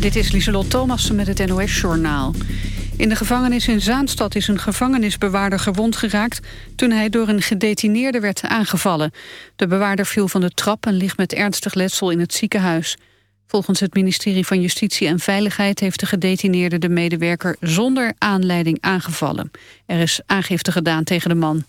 Dit is Lieselot Thomassen met het NOS-journaal. In de gevangenis in Zaanstad is een gevangenisbewaarder gewond geraakt... toen hij door een gedetineerde werd aangevallen. De bewaarder viel van de trap en ligt met ernstig letsel in het ziekenhuis. Volgens het ministerie van Justitie en Veiligheid... heeft de gedetineerde de medewerker zonder aanleiding aangevallen. Er is aangifte gedaan tegen de man.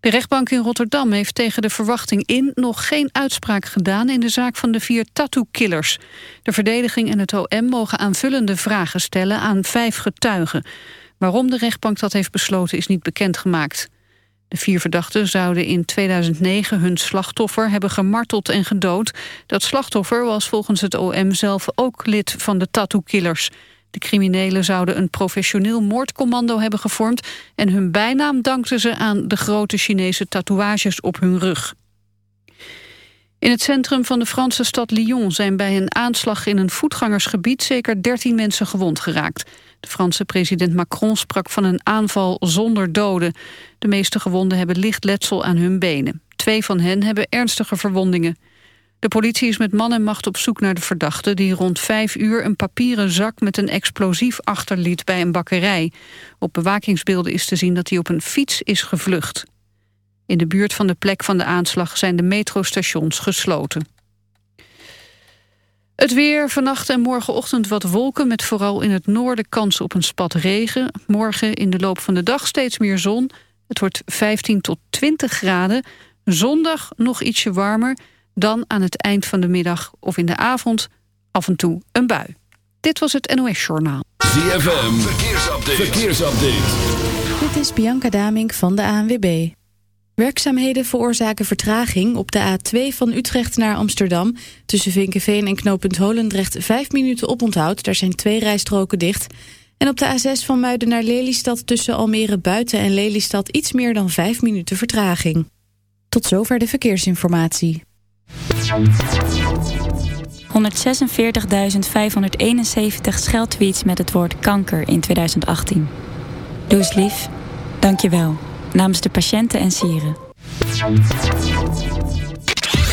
De rechtbank in Rotterdam heeft tegen de verwachting in... nog geen uitspraak gedaan in de zaak van de vier tattoo-killers. De verdediging en het OM mogen aanvullende vragen stellen aan vijf getuigen. Waarom de rechtbank dat heeft besloten is niet bekendgemaakt. De vier verdachten zouden in 2009 hun slachtoffer hebben gemarteld en gedood. Dat slachtoffer was volgens het OM zelf ook lid van de tattoo-killers... De criminelen zouden een professioneel moordcommando hebben gevormd... en hun bijnaam dankten ze aan de grote Chinese tatoeages op hun rug. In het centrum van de Franse stad Lyon zijn bij een aanslag in een voetgangersgebied zeker 13 mensen gewond geraakt. De Franse president Macron sprak van een aanval zonder doden. De meeste gewonden hebben licht letsel aan hun benen. Twee van hen hebben ernstige verwondingen. De politie is met man en macht op zoek naar de verdachte... die rond vijf uur een papieren zak met een explosief achterliet bij een bakkerij. Op bewakingsbeelden is te zien dat hij op een fiets is gevlucht. In de buurt van de plek van de aanslag zijn de metrostations gesloten. Het weer, vannacht en morgenochtend wat wolken... met vooral in het noorden kans op een spat regen. Morgen in de loop van de dag steeds meer zon. Het wordt 15 tot 20 graden. Zondag nog ietsje warmer... Dan aan het eind van de middag of in de avond af en toe een bui. Dit was het NOS Journaal. ZFM, verkeersupdate. verkeersupdate. Dit is Bianca Damink van de ANWB. Werkzaamheden veroorzaken vertraging op de A2 van Utrecht naar Amsterdam. Tussen Vinkenveen en knooppunt Holendrecht 5 minuten oponthoud. Daar zijn twee rijstroken dicht. En op de A6 van Muiden naar Lelystad tussen Almere Buiten en Lelystad iets meer dan 5 minuten vertraging. Tot zover de verkeersinformatie. 146.571 scheldtweets met het woord kanker in 2018. Doe eens lief. Dank je wel. Namens de patiënten en sieren.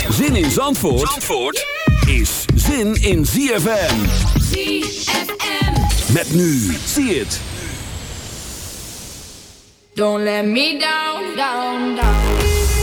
Zin in Zandvoort, Zandvoort is zin in ZFM. ZFM. Met nu. Zie het. Don't let me down, down, down.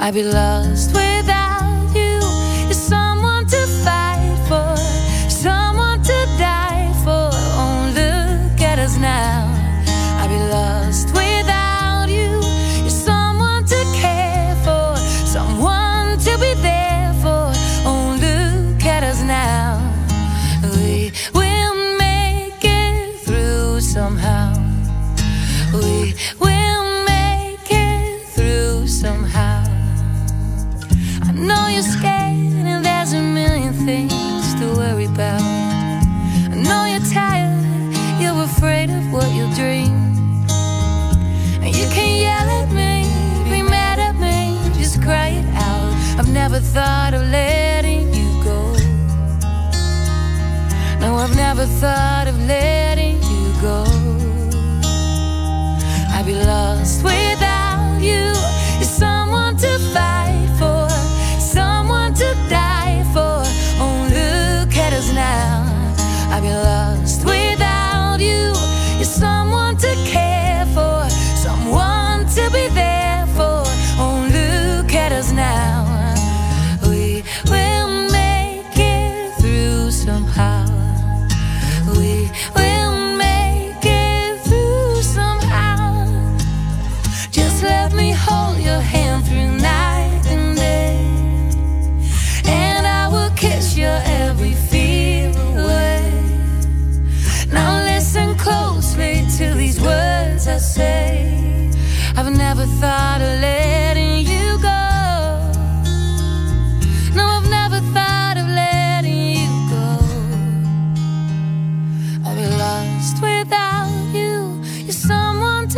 I'd be lost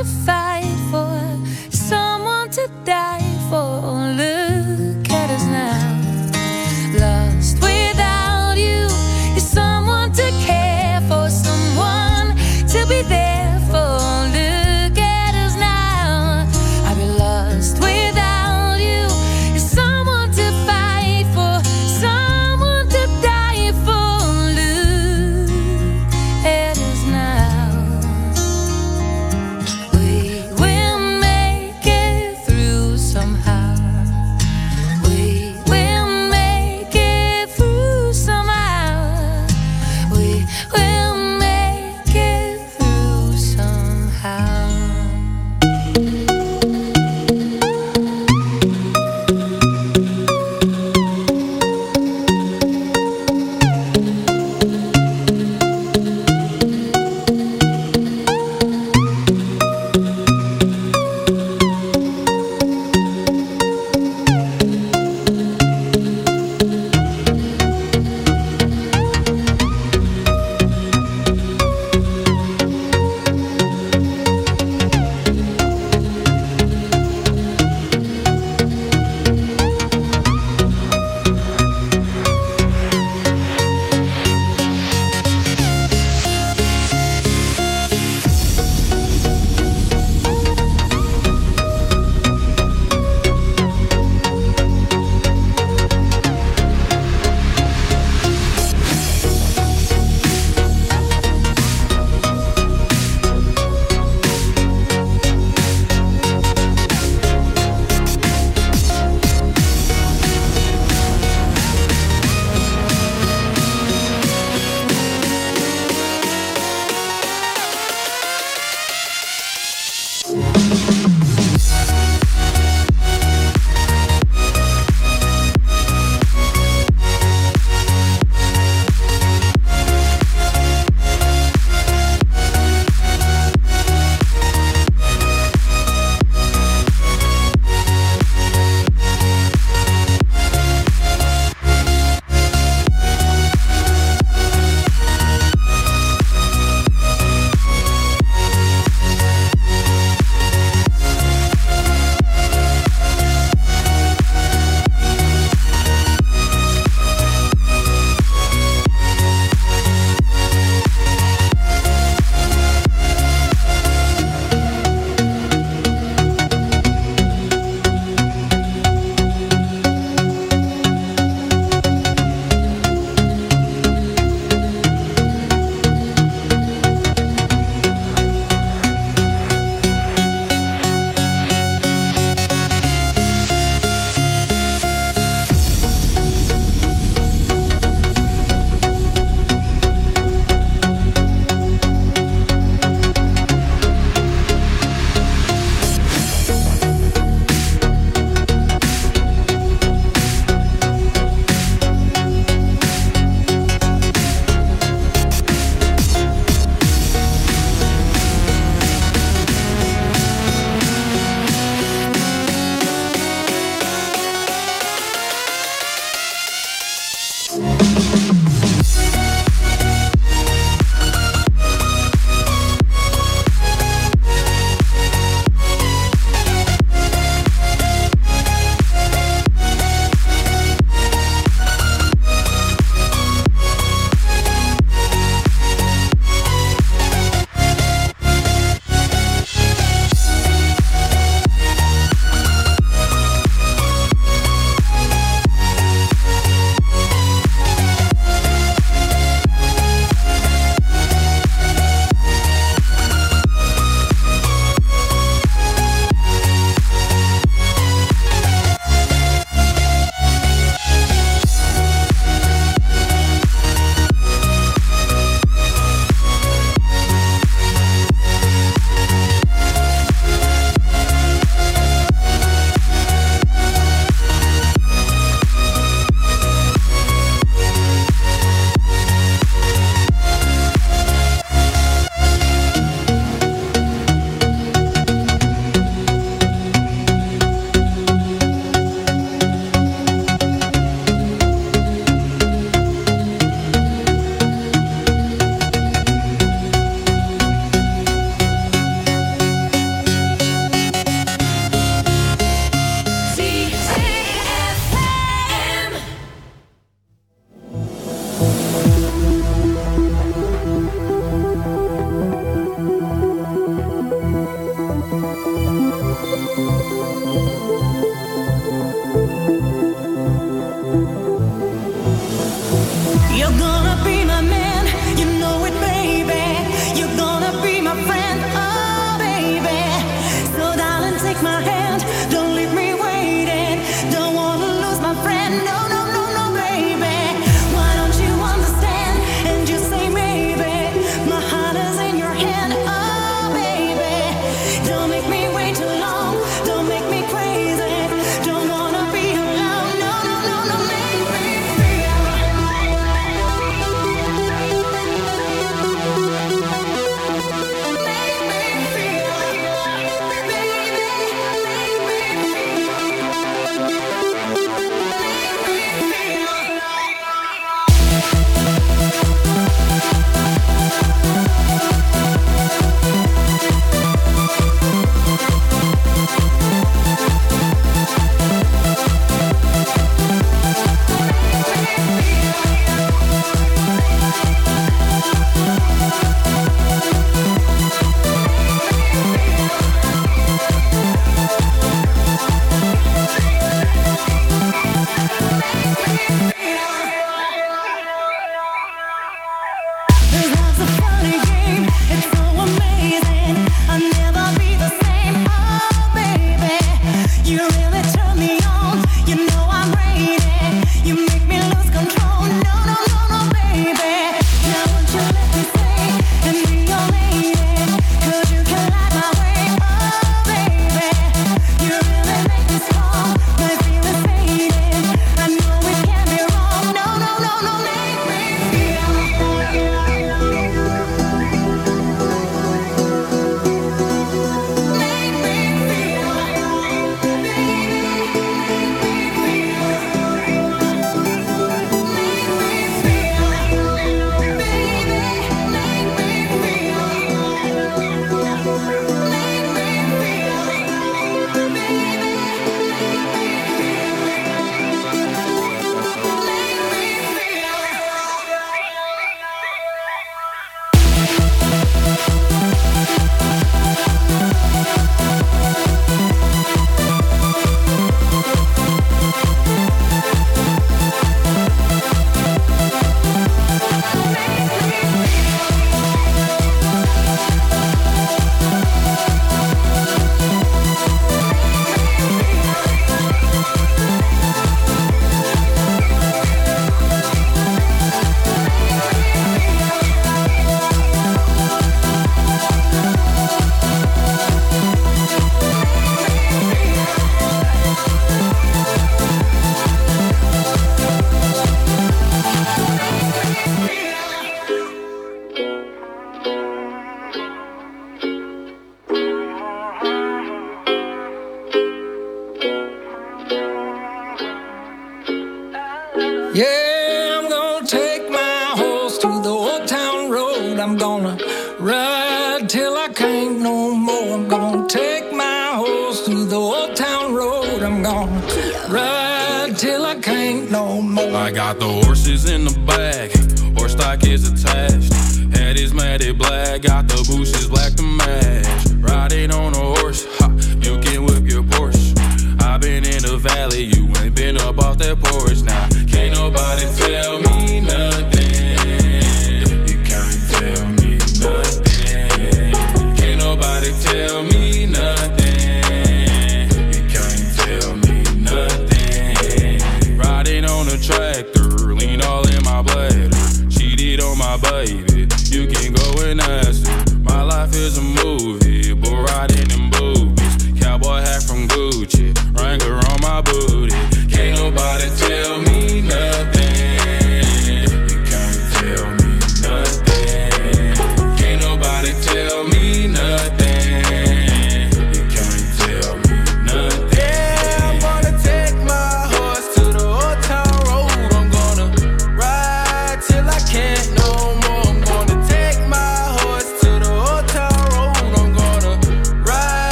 to find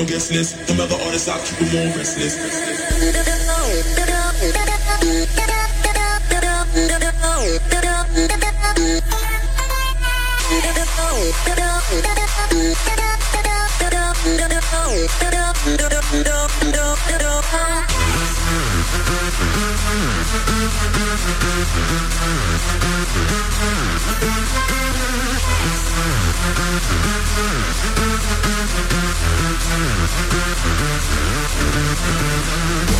no guest list. Them other artists, I keep them all restless. restless. Yeah.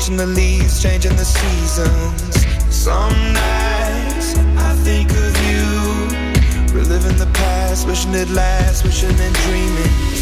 watching the leaves changing the seasons. Some nights I think of you, reliving the past, wishing it lasts, wishing and dreaming.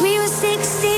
we were 16